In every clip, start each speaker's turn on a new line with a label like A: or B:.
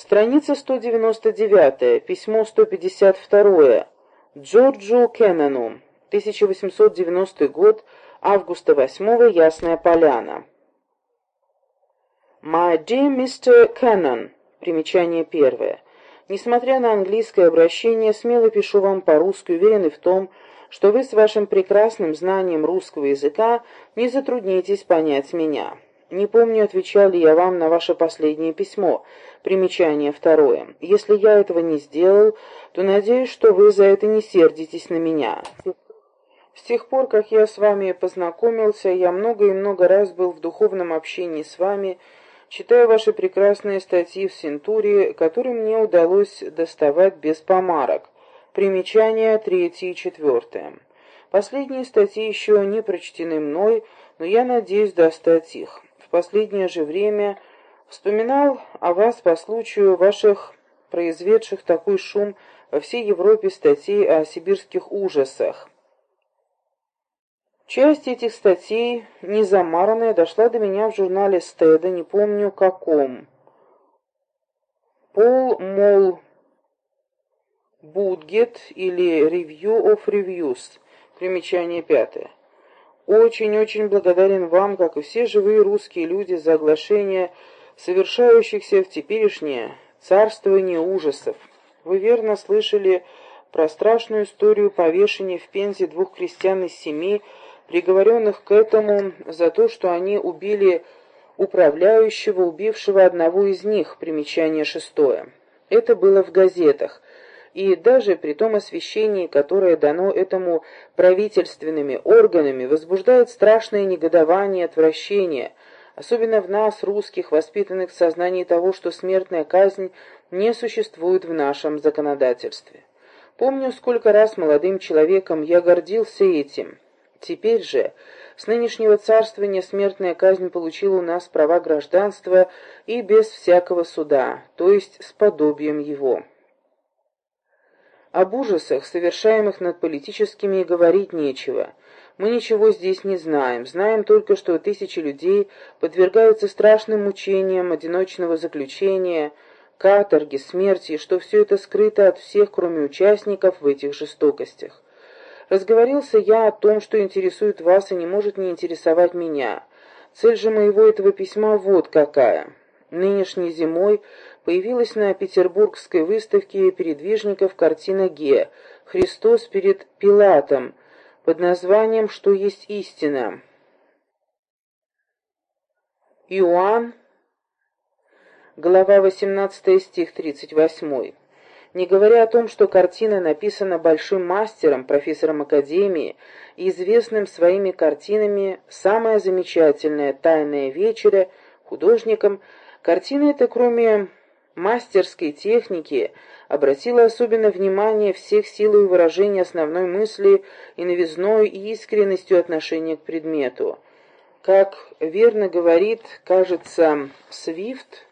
A: Страница 199, письмо 152, Джорджу Кеннону, 1890 год, августа 8 Ясная Поляна. My dear Mr. Cannon, примечание первое. Несмотря на английское обращение, смело пишу вам по-русски, уверенный в том, что вы с вашим прекрасным знанием русского языка не затруднитесь понять меня. Не помню, отвечал ли я вам на ваше последнее письмо. Примечание второе. Если я этого не сделал, то надеюсь, что вы за это не сердитесь на меня. С тех пор, как я с вами познакомился, я много и много раз был в духовном общении с вами, читая ваши прекрасные статьи в Сентуре, которые мне удалось доставать без помарок. Примечания третье и четвертое. Последние статьи еще не прочтены мной, но я надеюсь достать их в последнее же время вспоминал о вас по случаю ваших произведших такой шум во всей Европе статей о сибирских ужасах. Часть этих статей, незамаранная, дошла до меня в журнале Стеда, не помню каком. Пол, мол, Будгет или Review of Reviews, примечание пятое. Очень-очень благодарен вам, как и все живые русские люди, за оглашение совершающихся в теперешнее царствование ужасов. Вы верно слышали про страшную историю повешения в Пензе двух крестьян из семи, приговоренных к этому за то, что они убили управляющего, убившего одного из них, примечание шестое. Это было в газетах и даже при том освещении, которое дано этому правительственными органами, возбуждает страшное негодование и отвращение, особенно в нас, русских, воспитанных в сознании того, что смертная казнь не существует в нашем законодательстве. Помню, сколько раз молодым человеком я гордился этим. Теперь же, с нынешнего царствования смертная казнь получила у нас права гражданства и без всякого суда, то есть с подобием его. Об ужасах, совершаемых над политическими, говорить нечего. Мы ничего здесь не знаем. Знаем только, что тысячи людей подвергаются страшным мучениям одиночного заключения, каторги, смерти, и что все это скрыто от всех, кроме участников в этих жестокостях. Разговорился я о том, что интересует вас и не может не интересовать меня. Цель же моего этого письма вот какая. Нынешней зимой появилась на Петербургской выставке передвижников картина Ге «Христос перед Пилатом» под названием «Что есть истина». Иоанн, глава 18, стих 38. Не говоря о том, что картина написана большим мастером, профессором Академии, и известным своими картинами «Самая замечательная тайная вечеря» художником, картина эта, кроме мастерской техники обратила особенно внимание всех силой выражения основной мысли и новизной и искренностью отношения к предмету. Как верно говорит, кажется, Свифт,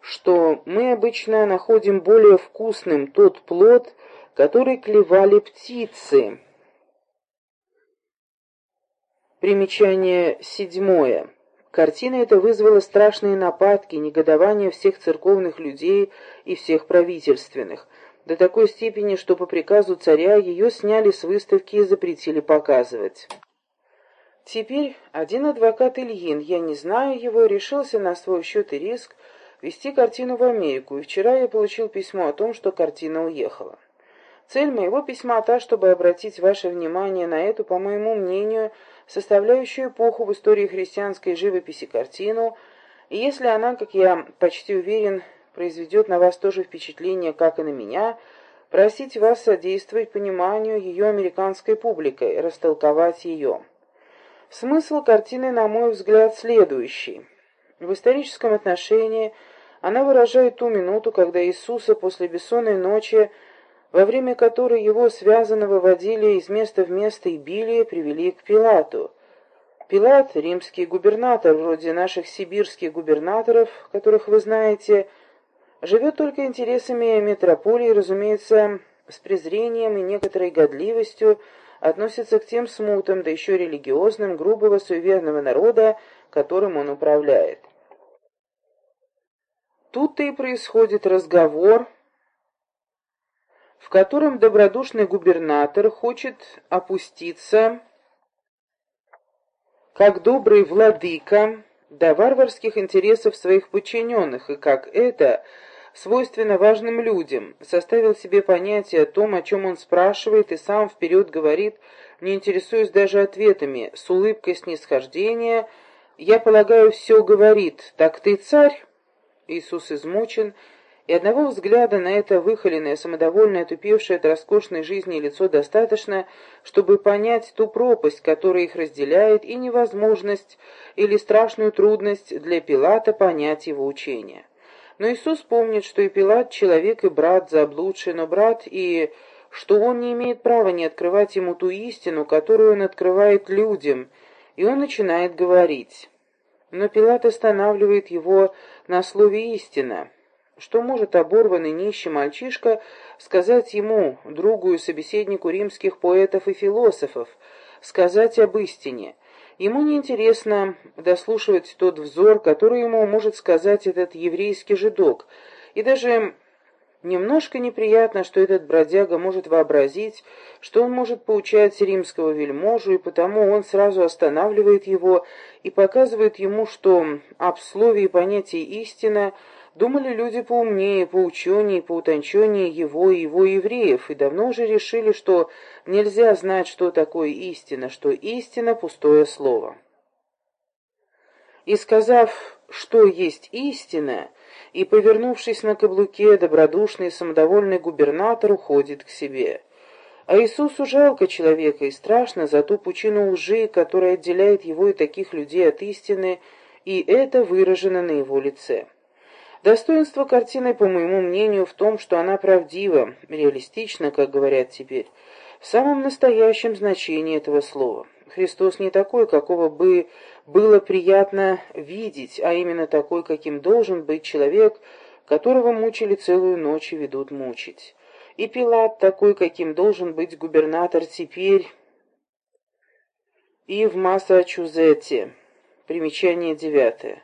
A: что мы обычно находим более вкусным тот плод, который клевали птицы. Примечание седьмое. Картина эта вызвала страшные нападки, негодование всех церковных людей и всех правительственных, до такой степени, что по приказу царя ее сняли с выставки и запретили показывать. Теперь один адвокат Ильин, я не знаю его, решился на свой счет и риск вести картину в Америку, и вчера я получил письмо о том, что картина уехала. Цель моего письма та, чтобы обратить ваше внимание на эту, по моему мнению, составляющую эпоху в истории христианской живописи картину, и если она, как я почти уверен, произведет на вас тоже впечатление, как и на меня, просить вас содействовать пониманию ее американской публикой, растолковать ее. Смысл картины, на мой взгляд, следующий. В историческом отношении она выражает ту минуту, когда Иисуса после бессонной ночи во время которой его связанно выводили из места в место и били, привели к Пилату. Пилат, римский губернатор, вроде наших сибирских губернаторов, которых вы знаете, живет только интересами метрополии, разумеется, с презрением и некоторой годливостью относится к тем смутам, да еще религиозным, грубого суеверного народа, которым он управляет. Тут-то и происходит разговор, в котором добродушный губернатор хочет опуститься, как добрый владыка, до варварских интересов своих подчиненных, и как это свойственно важным людям, составил себе понятие о том, о чем он спрашивает, и сам вперед говорит, не интересуясь даже ответами, с улыбкой снисхождения, «Я полагаю, все говорит, так ты царь?» Иисус измучен, и одного взгляда на это выхоленное, самодовольное, тупевшее от роскошной жизни лицо достаточно, чтобы понять ту пропасть, которая их разделяет, и невозможность или страшную трудность для Пилата понять его учение. Но Иисус помнит, что и Пилат — человек и брат заблудший, но брат и что он не имеет права не открывать ему ту истину, которую он открывает людям, и он начинает говорить. Но Пилат останавливает его на слове «истина». Что может оборванный нищий мальчишка сказать ему, другу и собеседнику римских поэтов и философов, сказать об истине? Ему неинтересно дослушивать тот взор, который ему может сказать этот еврейский жидок, и даже Немножко неприятно, что этот бродяга может вообразить, что он может поучать римского вельможу, и потому он сразу останавливает его и показывает ему, что об слове и понятии истина думали люди поумнее, поученее, поутонченнее его и его евреев, и давно уже решили, что нельзя знать, что такое истина, что истина — пустое слово. И сказав, что есть истина, и, повернувшись на каблуке, добродушный и самодовольный губернатор уходит к себе. А Иисусу жалко человека и страшно за ту пучину лжи, которая отделяет его и таких людей от истины, и это выражено на его лице. Достоинство картины, по моему мнению, в том, что она правдива, реалистична, как говорят теперь, в самом настоящем значении этого слова. Христос не такой, какого бы было приятно видеть, а именно такой, каким должен быть человек, которого мучили целую ночь и ведут мучить. И Пилат такой, каким должен быть губернатор теперь и в Массачусетте. Примечание девятое.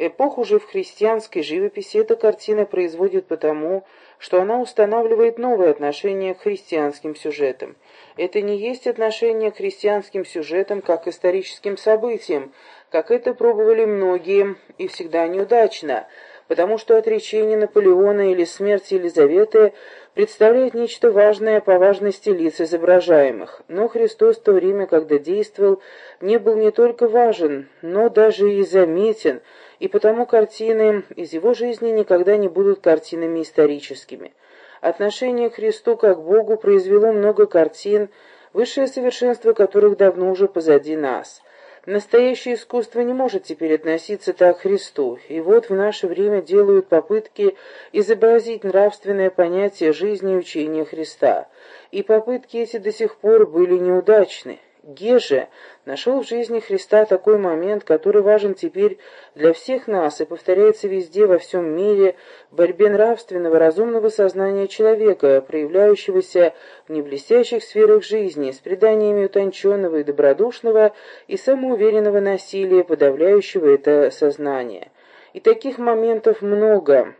A: Эпоху же в христианской живописи эта картина производит потому, что она устанавливает новые отношения к христианским сюжетам. Это не есть отношение к христианским сюжетам как к историческим событиям, как это пробовали многие и всегда неудачно, потому что отречение Наполеона или смерть Елизаветы представляет нечто важное по важности лиц изображаемых. Но Христос в то время, когда действовал, не был не только важен, но даже и заметен, и потому картины из его жизни никогда не будут картинами историческими. Отношение к Христу как Богу произвело много картин, высшее совершенство которых давно уже позади нас. Настоящее искусство не может теперь относиться так к Христу, и вот в наше время делают попытки изобразить нравственное понятие жизни и учения Христа, и попытки эти до сих пор были неудачны. Геже нашел в жизни Христа такой момент, который важен теперь для всех нас и повторяется везде во всем мире в борьбе нравственного, разумного сознания человека, проявляющегося в неблестящих сферах жизни, с преданиями утонченного и добродушного и самоуверенного насилия, подавляющего это сознание. И таких моментов много,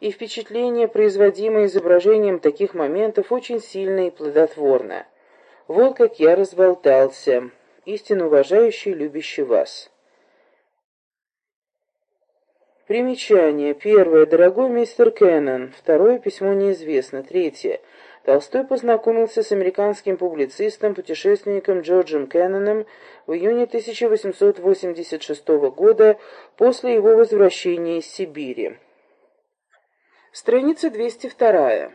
A: и впечатление, производимое изображением таких моментов, очень сильно и плодотворно. Вот как я разболтался, истинно уважающий и любящий вас. Примечание. Первое. Дорогой мистер Кеннон. Второе. Письмо неизвестно. Третье. Толстой познакомился с американским публицистом, путешественником Джорджем Кенноном в июне 1886 года после его возвращения из Сибири. Страница 202.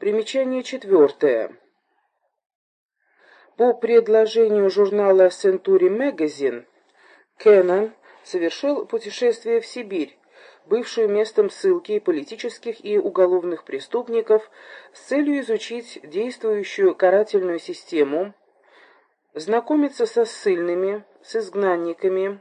A: Примечание четвертое. По предложению журнала Century Magazine, Кеннон совершил путешествие в Сибирь, бывшую местом ссылки политических и уголовных преступников, с целью изучить действующую карательную систему, знакомиться со ссыльными, с изгнанниками,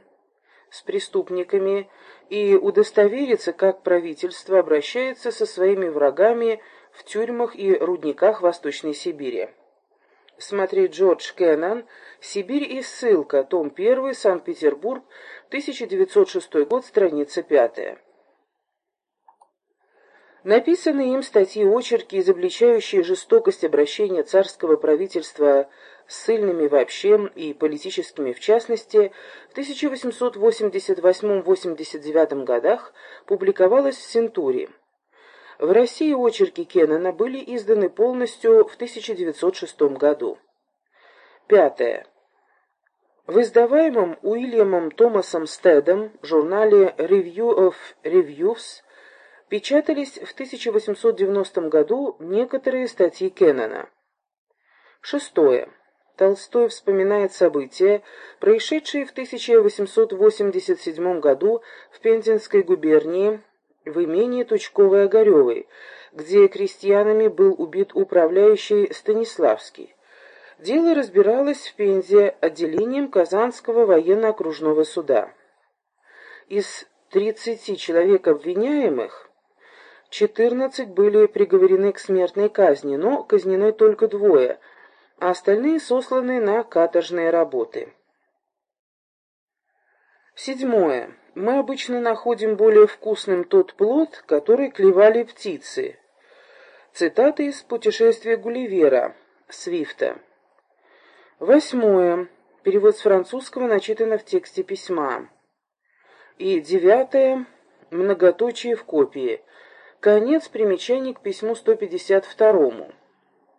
A: с преступниками и удостовериться, как правительство обращается со своими врагами в тюрьмах и рудниках Восточной Сибири. Смотри Джордж Кеннон, «Сибирь и ссылка», том 1, Санкт-Петербург, 1906 год, страница пятая. Написанные им статьи и очерки, изобличающие жестокость обращения царского правительства с ссыльными вообще и политическими в частности, в 1888-89 годах публиковалось в Сентуре. В России очерки Кеннона были изданы полностью в 1906 году. Пятое. В издаваемом Уильямом Томасом Стедом журнале Review of Reviews печатались в 1890 году некоторые статьи Кеннона. Шестое. Толстой вспоминает события, происшедшие в 1887 году в Пензенской губернии в имении Тучковой-Огаревой, где крестьянами был убит управляющий Станиславский. Дело разбиралось в Пензе отделением Казанского военно-окружного суда. Из 30 человек обвиняемых 14 были приговорены к смертной казни, но казнены только двое, а остальные сосланы на каторжные работы. Седьмое. Мы обычно находим более вкусным тот плод, который клевали птицы. Цитата из «Путешествия Гулливера» Свифта. Восьмое. Перевод с французского начитано в тексте письма. И девятое. Многоточие в копии. Конец примечаний к письму 152.